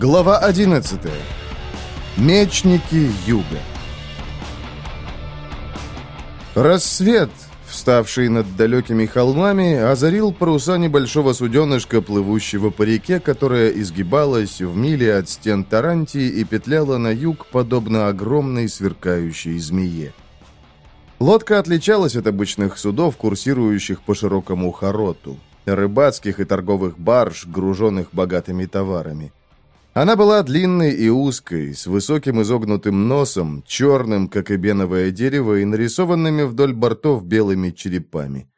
Глава 11. Мечники юга. Рассвет, вставший над далекими холмами, озарил паруса небольшого суденышка, плывущего по реке, которая изгибалась в миле от стен Тарантии и петляла на юг, подобно огромной сверкающей змее. Лодка отличалась от обычных судов, курсирующих по широкому хороту, рыбацких и торговых барж, груженных богатыми товарами. Она была длинной и узкой, с высоким изогнутым носом, черным, как и беновое дерево, и нарисованными вдоль бортов белыми черепами.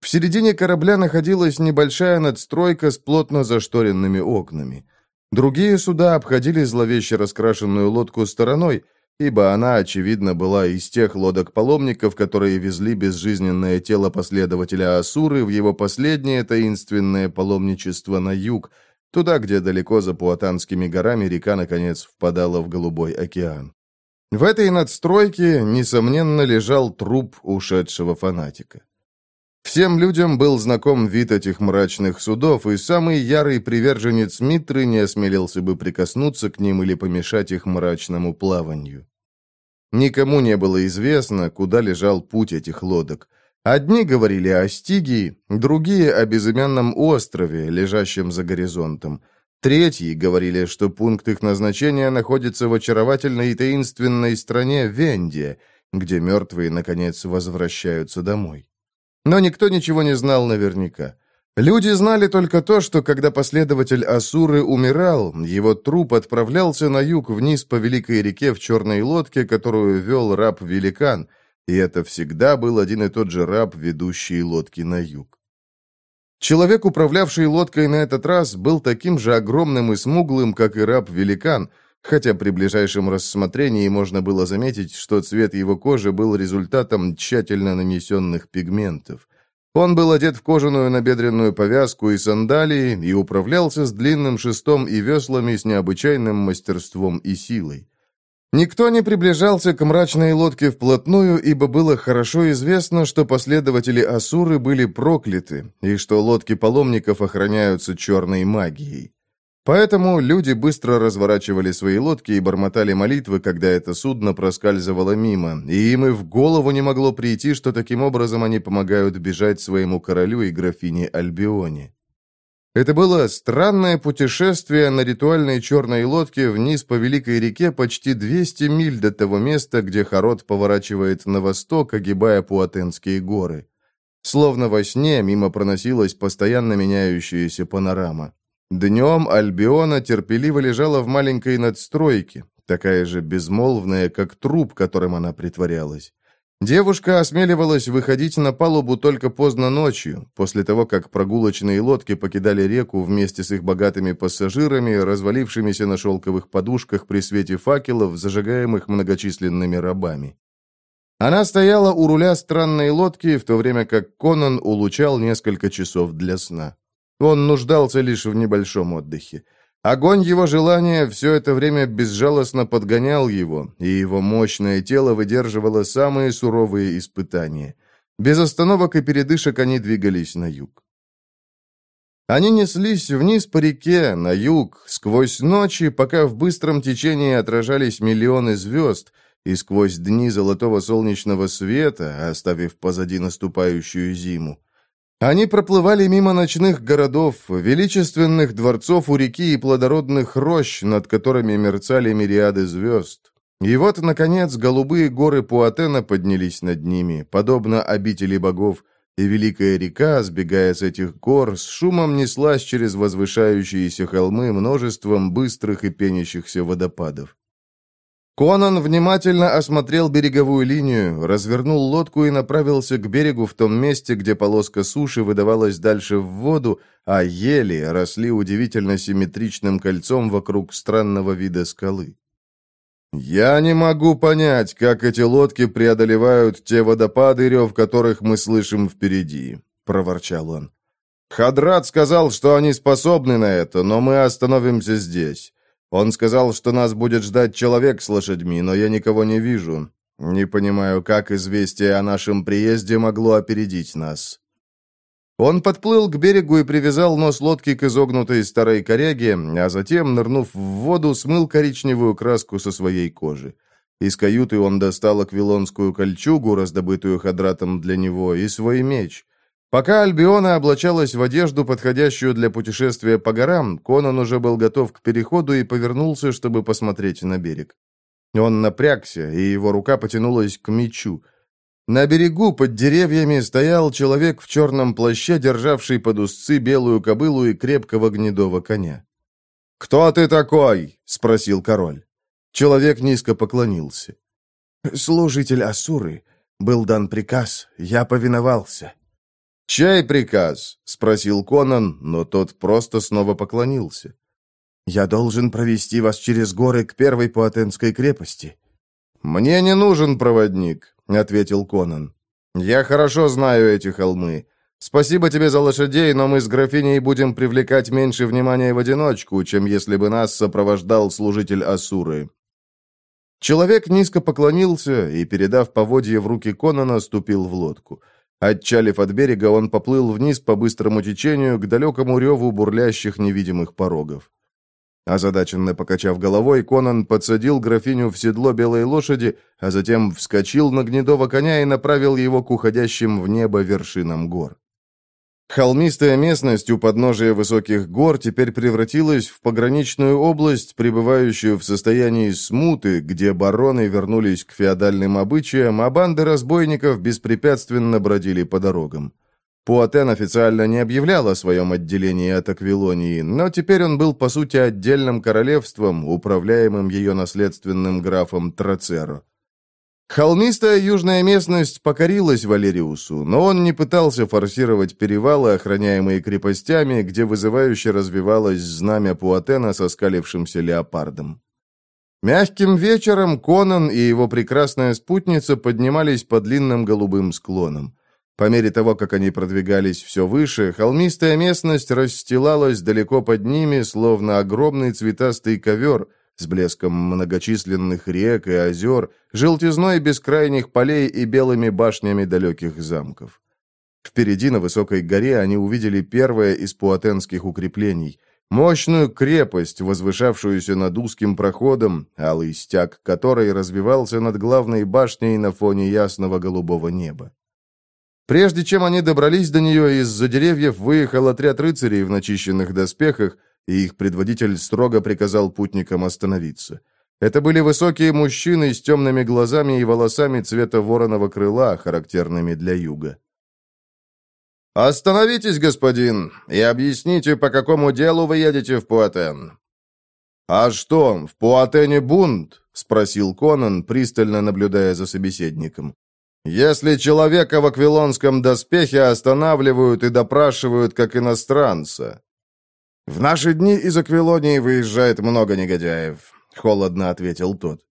В середине корабля находилась небольшая надстройка с плотно зашторенными окнами. Другие суда обходили зловеще раскрашенную лодку стороной, ибо она, очевидно, была из тех лодок-паломников, которые везли безжизненное тело последователя Асуры в его последнее таинственное паломничество на юг – Туда, где далеко за Пуатанскими горами река, наконец, впадала в Голубой океан. В этой надстройке, несомненно, лежал труп ушедшего фанатика. Всем людям был знаком вид этих мрачных судов, и самый ярый приверженец Митры не осмелился бы прикоснуться к ним или помешать их мрачному плаванию. Никому не было известно, куда лежал путь этих лодок. Одни говорили о Стигии, другие — о безымянном острове, лежащем за горизонтом. Третьи говорили, что пункт их назначения находится в очаровательной и таинственной стране Венде, где мертвые, наконец, возвращаются домой. Но никто ничего не знал наверняка. Люди знали только то, что когда последователь Асуры умирал, его труп отправлялся на юг вниз по Великой реке в черной лодке, которую вел раб-великан — и это всегда был один и тот же раб, ведущий лодки на юг. Человек, управлявший лодкой на этот раз, был таким же огромным и смуглым, как и раб-великан, хотя при ближайшем рассмотрении можно было заметить, что цвет его кожи был результатом тщательно нанесенных пигментов. Он был одет в кожаную набедренную повязку и сандалии и управлялся с длинным шестом и веслами с необычайным мастерством и силой. Никто не приближался к мрачной лодке вплотную, ибо было хорошо известно, что последователи Асуры были прокляты, и что лодки паломников охраняются черной магией. Поэтому люди быстро разворачивали свои лодки и бормотали молитвы, когда это судно проскальзывало мимо, и им и в голову не могло прийти, что таким образом они помогают бежать своему королю и графине Альбионе. Это было странное путешествие на ритуальной черной лодке вниз по Великой реке почти 200 миль до того места, где Харод поворачивает на восток, огибая Пуатенские горы. Словно во сне мимо проносилась постоянно меняющаяся панорама. Днем Альбиона терпеливо лежала в маленькой надстройке, такая же безмолвная, как труп, которым она притворялась. Девушка осмеливалась выходить на палубу только поздно ночью, после того, как прогулочные лодки покидали реку вместе с их богатыми пассажирами, развалившимися на шелковых подушках при свете факелов, зажигаемых многочисленными рабами. Она стояла у руля странной лодки, в то время как Конан улучал несколько часов для сна. Он нуждался лишь в небольшом отдыхе. Огонь его желания все это время безжалостно подгонял его, и его мощное тело выдерживало самые суровые испытания. Без остановок и передышек они двигались на юг. Они неслись вниз по реке, на юг, сквозь ночи, пока в быстром течении отражались миллионы звезд, и сквозь дни золотого солнечного света, оставив позади наступающую зиму. Они проплывали мимо ночных городов, величественных дворцов у реки и плодородных рощ, над которыми мерцали мириады звезд. И вот, наконец, голубые горы Пуатена поднялись над ними, подобно обители богов, и великая река, сбегая с этих гор, с шумом неслась через возвышающиеся холмы множеством быстрых и пенящихся водопадов. Конан внимательно осмотрел береговую линию, развернул лодку и направился к берегу в том месте, где полоска суши выдавалась дальше в воду, а ели росли удивительно симметричным кольцом вокруг странного вида скалы. «Я не могу понять, как эти лодки преодолевают те водопады, рев которых мы слышим впереди», — проворчал он. «Хадрат сказал, что они способны на это, но мы остановимся здесь. Он сказал, что нас будет ждать человек с лошадьми, но я никого не вижу. Не понимаю, как известие о нашем приезде могло опередить нас». Он подплыл к берегу и привязал нос лодки к изогнутой старой коряге, а затем, нырнув в воду, смыл коричневую краску со своей кожи. Из каюты он достал аквилонскую кольчугу, раздобытую Хадратом для него, и свой меч. Пока Альбиона облачалась в одежду, подходящую для путешествия по горам, Конан уже был готов к переходу и повернулся, чтобы посмотреть на берег. Он напрягся, и его рука потянулась к мечу. На берегу под деревьями стоял человек в черном плаще, державший под узцы белую кобылу и крепкого гнедого коня. «Кто ты такой?» — спросил король. Человек низко поклонился. «Служитель Асуры. Был дан приказ. Я повиновался». «Чай приказ?» — спросил Конан, но тот просто снова поклонился. «Я должен провести вас через горы к первой Пуатенской крепости». «Мне не нужен проводник», — ответил Конан. «Я хорошо знаю эти холмы. Спасибо тебе за лошадей, но мы с графиней будем привлекать меньше внимания в одиночку, чем если бы нас сопровождал служитель Асуры». Человек низко поклонился и, передав поводье в руки Конана, ступил в лодку — Отчалив от берега, он поплыл вниз по быстрому течению к далекому реву бурлящих невидимых порогов. Озадаченно покачав головой, Конан подсадил графиню в седло белой лошади, а затем вскочил на гнедого коня и направил его к уходящим в небо вершинам гор. Холмистая местность у подножия высоких гор теперь превратилась в пограничную область, пребывающую в состоянии смуты, где бароны вернулись к феодальным обычаям, а банды разбойников беспрепятственно бродили по дорогам. Пуатен официально не объявлял о своем отделении от Аквилонии, но теперь он был, по сути, отдельным королевством, управляемым ее наследственным графом Троцеро. Холмистая южная местность покорилась Валериусу, но он не пытался форсировать перевалы, охраняемые крепостями, где вызывающе развивалось знамя Пуатена со скалившимся леопардом. Мягким вечером Конан и его прекрасная спутница поднимались по длинным голубым склонам. По мере того, как они продвигались все выше, холмистая местность расстилалась далеко под ними, словно огромный цветастый ковер — с блеском многочисленных рек и озер, желтизной бескрайних полей и белыми башнями далеких замков. Впереди на высокой горе они увидели первое из пуатенских укреплений – Мощную крепость, возвышавшуюся над узким проходом, алый стяг которой развивался над главной башней на фоне ясного голубого неба. Прежде чем они добрались до нее, из-за деревьев выехал отряд рыцарей в начищенных доспехах, и их предводитель строго приказал путникам остановиться. Это были высокие мужчины с темными глазами и волосами цвета вороного крыла, характерными для юга. «Остановитесь, господин, и объясните, по какому делу вы едете в Пуатен». «А что, в Пуатене бунт?» — спросил Конан, пристально наблюдая за собеседником. «Если человека в аквилонском доспехе останавливают и допрашивают как иностранца, «В наши дни из Аквилонии выезжает много негодяев», — холодно ответил тот.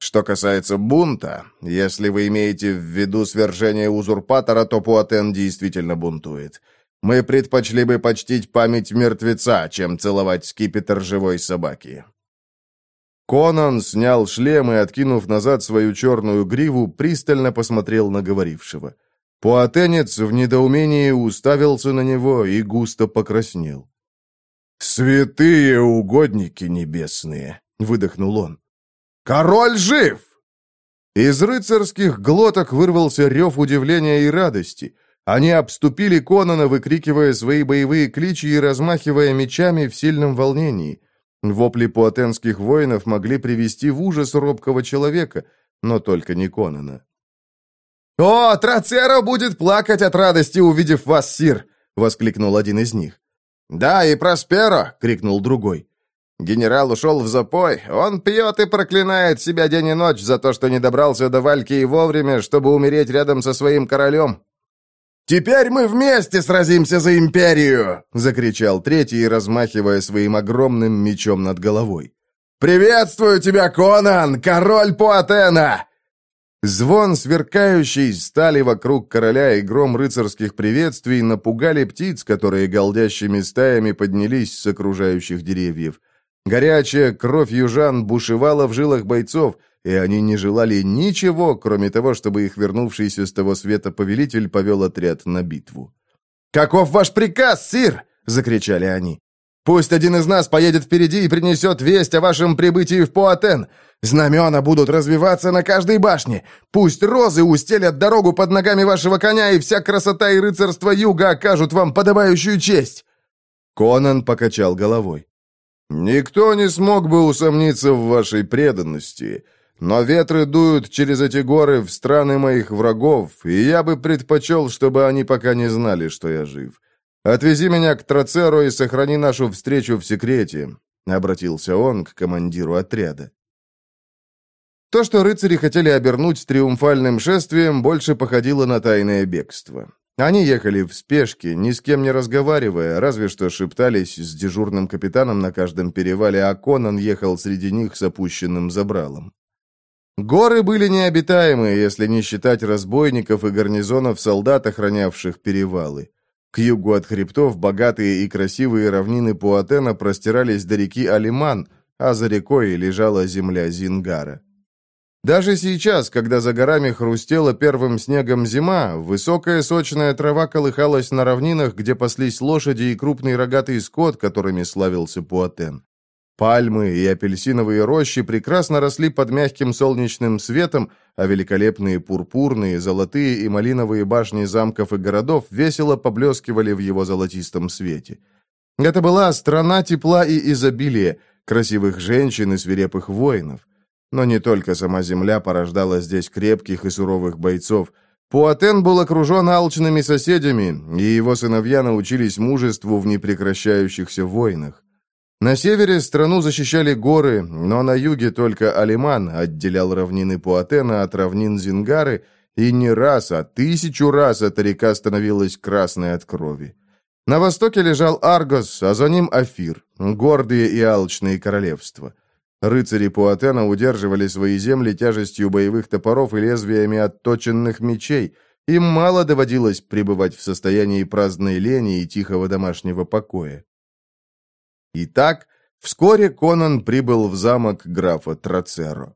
«Что касается бунта, если вы имеете в виду свержение узурпатора, то Пуатен действительно бунтует. Мы предпочли бы почтить память мертвеца, чем целовать скипетр живой собаки». Конан снял шлем и, откинув назад свою черную гриву, пристально посмотрел на говорившего. Пуатенец в недоумении уставился на него и густо покраснел. «Святые угодники небесные!» — выдохнул он. «Король жив!» Из рыцарских глоток вырвался рев удивления и радости. Они обступили Конана, выкрикивая свои боевые кличи и размахивая мечами в сильном волнении. Вопли пуатенских воинов могли привести в ужас робкого человека, но только не Конана. «О, Трацеро будет плакать от радости, увидев вас, сир!» — воскликнул один из них. «Да, и Просперо!» — крикнул другой. Генерал ушел в запой. Он пьет и проклинает себя день и ночь за то, что не добрался до Валькии вовремя, чтобы умереть рядом со своим королем. «Теперь мы вместе сразимся за империю!» — закричал третий, размахивая своим огромным мечом над головой. «Приветствую тебя, Конан, король Пуатена! Звон сверкающей стали вокруг короля и гром рыцарских приветствий напугали птиц, которые голдящими стаями поднялись с окружающих деревьев. Горячая кровь южан бушевала в жилах бойцов, и они не желали ничего, кроме того, чтобы их вернувшийся с того света повелитель повел отряд на битву. «Каков ваш приказ, сир?» — закричали они. «Пусть один из нас поедет впереди и принесет весть о вашем прибытии в Пуатен. Знамена будут развиваться на каждой башне. Пусть розы устелят дорогу под ногами вашего коня, и вся красота и рыцарство юга окажут вам подобающую честь!» Конан покачал головой. «Никто не смог бы усомниться в вашей преданности, но ветры дуют через эти горы в страны моих врагов, и я бы предпочел, чтобы они пока не знали, что я жив. Отвези меня к Троцеру и сохрани нашу встречу в секрете», — обратился он к командиру отряда. То, что рыцари хотели обернуть триумфальным шествием, больше походило на тайное бегство. Они ехали в спешке, ни с кем не разговаривая, разве что шептались с дежурным капитаном на каждом перевале, а Конан ехал среди них с опущенным забралом. Горы были необитаемые, если не считать разбойников и гарнизонов солдат, охранявших перевалы. К югу от хребтов богатые и красивые равнины Пуатена простирались до реки Алиман, а за рекой лежала земля Зингара. Даже сейчас, когда за горами хрустела первым снегом зима, высокая сочная трава колыхалась на равнинах, где паслись лошади и крупный рогатый скот, которыми славился Пуатен. Пальмы и апельсиновые рощи прекрасно росли под мягким солнечным светом, а великолепные пурпурные, золотые и малиновые башни замков и городов весело поблескивали в его золотистом свете. Это была страна тепла и изобилия, красивых женщин и свирепых воинов. Но не только сама земля порождала здесь крепких и суровых бойцов. Пуатен был окружен алчными соседями, и его сыновья научились мужеству в непрекращающихся войнах. На севере страну защищали горы, но на юге только Алиман отделял равнины Пуатена от равнин Зингары, и не раз, а тысячу раз эта река становилась красной от крови. На востоке лежал Аргос, а за ним Афир, гордые и алчные королевства. Рыцари Пуатена удерживали свои земли тяжестью боевых топоров и лезвиями отточенных мечей. Им мало доводилось пребывать в состоянии праздной лени и тихого домашнего покоя. Итак, вскоре Конан прибыл в замок графа Трацеро.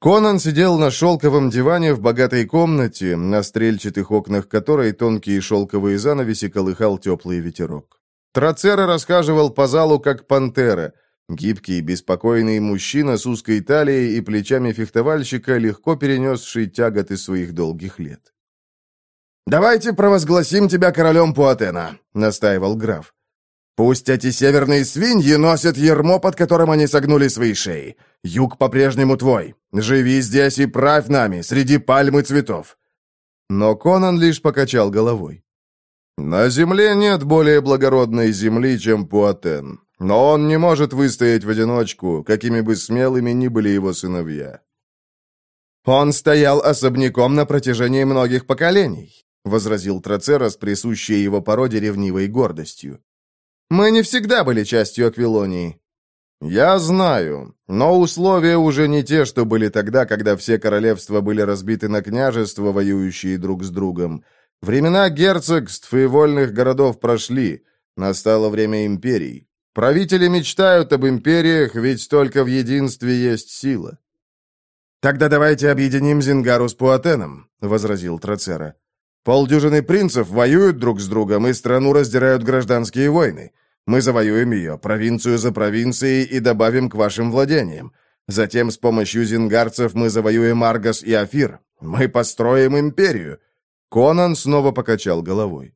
Конан сидел на шелковом диване в богатой комнате, на стрельчатых окнах которой тонкие шелковые занавеси колыхал теплый ветерок. Трацера расхаживал по залу, как пантера – Гибкий, беспокойный мужчина с узкой талией и плечами фехтовальщика, легко перенесший тяготы своих долгих лет. «Давайте провозгласим тебя королем Пуатена», — настаивал граф. «Пусть эти северные свиньи носят ермо, под которым они согнули свои шеи. Юг по-прежнему твой. Живи здесь и правь нами, среди пальмы цветов». Но Конан лишь покачал головой. «На земле нет более благородной земли, чем Пуатен. Но он не может выстоять в одиночку, какими бы смелыми ни были его сыновья. «Он стоял особняком на протяжении многих поколений», — возразил Троцера с присущей его породе ревнивой гордостью. «Мы не всегда были частью Аквилонии». «Я знаю, но условия уже не те, что были тогда, когда все королевства были разбиты на княжества, воюющие друг с другом. Времена герцогств и вольных городов прошли, настало время империй. Правители мечтают об империях, ведь только в единстве есть сила. «Тогда давайте объединим Зингару с Пуатеном», — возразил Трацера. «Полдюжины принцев воюют друг с другом, и страну раздирают гражданские войны. Мы завоюем ее, провинцию за провинцией, и добавим к вашим владениям. Затем с помощью зингарцев мы завоюем Аргас и Афир. Мы построим империю». Конан снова покачал головой.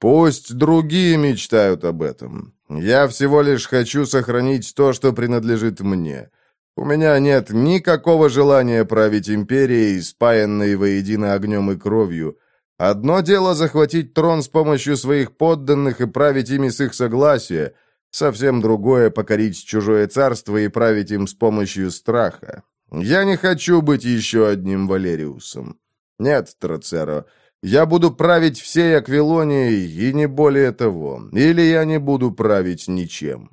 Пусть другие мечтают об этом. Я всего лишь хочу сохранить то, что принадлежит мне. У меня нет никакого желания править империей, спаянной воедино огнем и кровью. Одно дело захватить трон с помощью своих подданных и править ими с их согласия, совсем другое — покорить чужое царство и править им с помощью страха. Я не хочу быть еще одним Валериусом. Нет, Троцеро, — я буду править всей Аквилонией, и не более того. Или я не буду править ничем.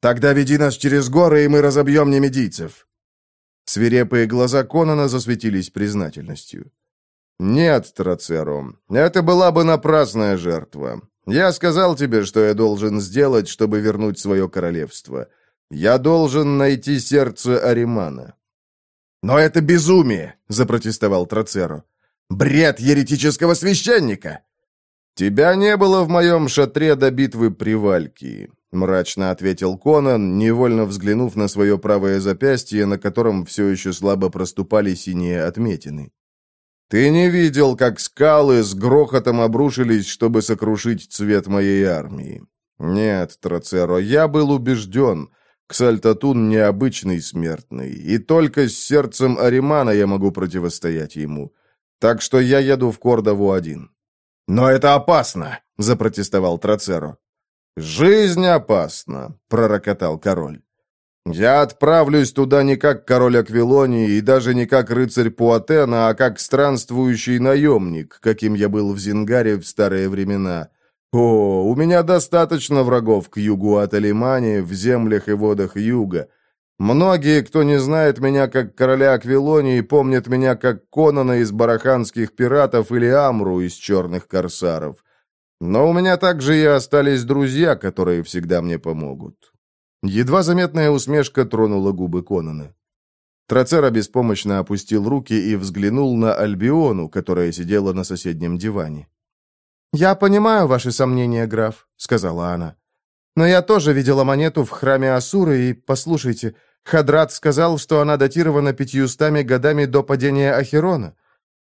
Тогда веди нас через горы, и мы разобьем немедийцев. Свирепые глаза Конана засветились признательностью. «Нет, Трацеро, это была бы напрасная жертва. Я сказал тебе, что я должен сделать, чтобы вернуть свое королевство. Я должен найти сердце Аримана». «Но это безумие!» — запротестовал Трацеро. Бред еретического священника!» «Тебя не было в моем шатре до битвы при Валькии», — мрачно ответил Конан, невольно взглянув на свое правое запястье, на котором все еще слабо проступали синие отметины. «Ты не видел, как скалы с грохотом обрушились, чтобы сокрушить цвет моей армии. Нет, Троцеро, я был убежден. Ксальтатун необычный смертный, и только с сердцем Аримана я могу противостоять ему». Так что я еду в Кордову один». «Но это опасно!» — запротестовал Троцеро. «Жизнь опасна», — пророкотал король. «Я отправлюсь туда не как король Аквилонии и даже не как рыцарь Пуатена, а как странствующий наемник, каким я был в Зингаре в старые времена. О, у меня достаточно врагов к югу от Алимани, в землях и водах юга. Многие, кто не знает меня как короля Аквилонии, помнят меня как Конана из бараханских пиратов или Амру из черных корсаров. Но у меня также и остались друзья, которые всегда мне помогут». Едва заметная усмешка тронула губы Конана. Троцера беспомощно опустил руки и взглянул на Альбиону, которая сидела на соседнем диване. «Я понимаю ваши сомнения, граф», — сказала она. Но я тоже видела монету в храме Асуры, и, послушайте, Хадрат сказал, что она датирована пятьюстами годами до падения Ахерона.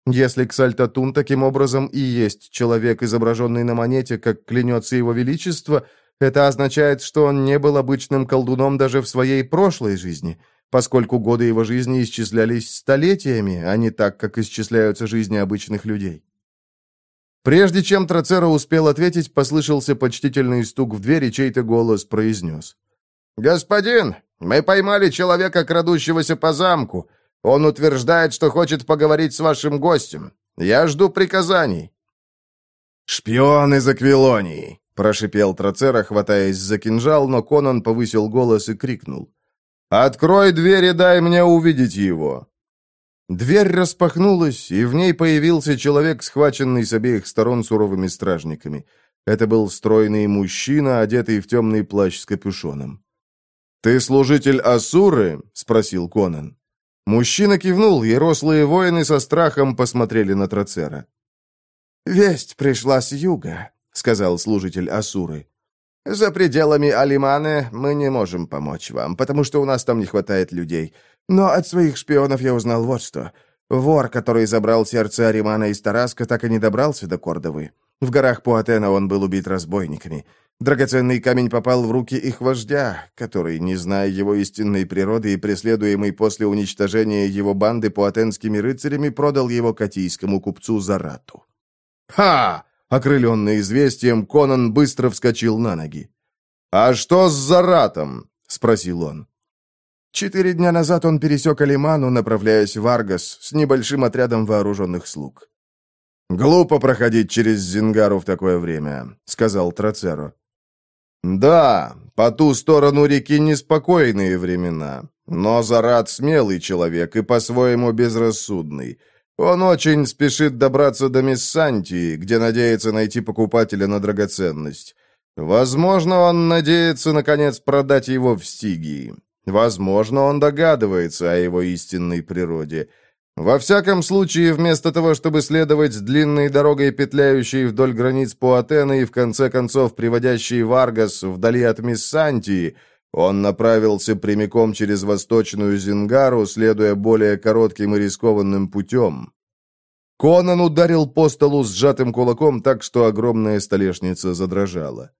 Если Ксальтатун таким образом и есть человек, изображенный на монете, как клянется его величество, это означает, что он не был обычным колдуном даже в своей прошлой жизни, поскольку годы его жизни исчислялись столетиями, а не так, как исчисляются жизни обычных людей. Прежде чем Троцеро успел ответить, послышался почтительный стук в дверь, и чей-то голос произнес. «Господин, мы поймали человека, крадущегося по замку. Он утверждает, что хочет поговорить с вашим гостем. Я жду приказаний». «Шпион из Аквилонии!» — прошипел Троцера, хватаясь за кинжал, но Конан повысил голос и крикнул. «Открой дверь и дай мне увидеть его!» Дверь распахнулась, и в ней появился человек, схваченный с обеих сторон суровыми стражниками. Это был стройный мужчина, одетый в темный плащ с капюшоном. «Ты служитель Асуры?» — спросил Конан. Мужчина кивнул, и рослые воины со страхом посмотрели на Троцера. «Весть пришла с юга», — сказал служитель Асуры. За пределами Алиманы мы не можем помочь вам, потому что у нас там не хватает людей. Но от своих шпионов я узнал вот что. Вор, который забрал сердце Аримана из Тараска, так и не добрался до Кордовы. В горах Пуатена он был убит разбойниками. Драгоценный камень попал в руки их вождя, который, не зная его истинной природы и преследуемый после уничтожения его банды пуатенскими рыцарями, продал его катийскому купцу Зарату. «Ха!» Окрыленный известием, Конан быстро вскочил на ноги. «А что с Заратом?» — спросил он. Четыре дня назад он пересек Алиману, направляясь в Аргас, с небольшим отрядом вооруженных слуг. «Глупо проходить через Зингару в такое время», — сказал Троцеро. «Да, по ту сторону реки неспокойные времена, но Зарат смелый человек и по-своему безрассудный. Он очень спешит добраться до Миссантии, где надеется найти покупателя на драгоценность. Возможно, он надеется, наконец, продать его в Стигии. Возможно, он догадывается о его истинной природе. Во всяком случае, вместо того, чтобы следовать длинной дорогой, петляющей вдоль границ Пуатена и, в конце концов, приводящей Варгас вдали от Миссантии, он направился прямиком через восточную Зингару, следуя более коротким и рискованным путем. Конан ударил по столу сжатым кулаком так, что огромная столешница задрожала.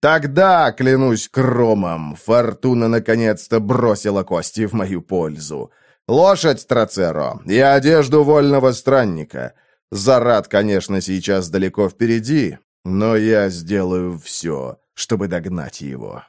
«Тогда, клянусь кромом, фортуна наконец-то бросила кости в мою пользу. Лошадь Трацеро и одежду вольного странника. Зарад, конечно, сейчас далеко впереди, но я сделаю все, чтобы догнать его».